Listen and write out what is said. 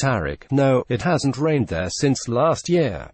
Tarek, no, it hasn't rained there since last year.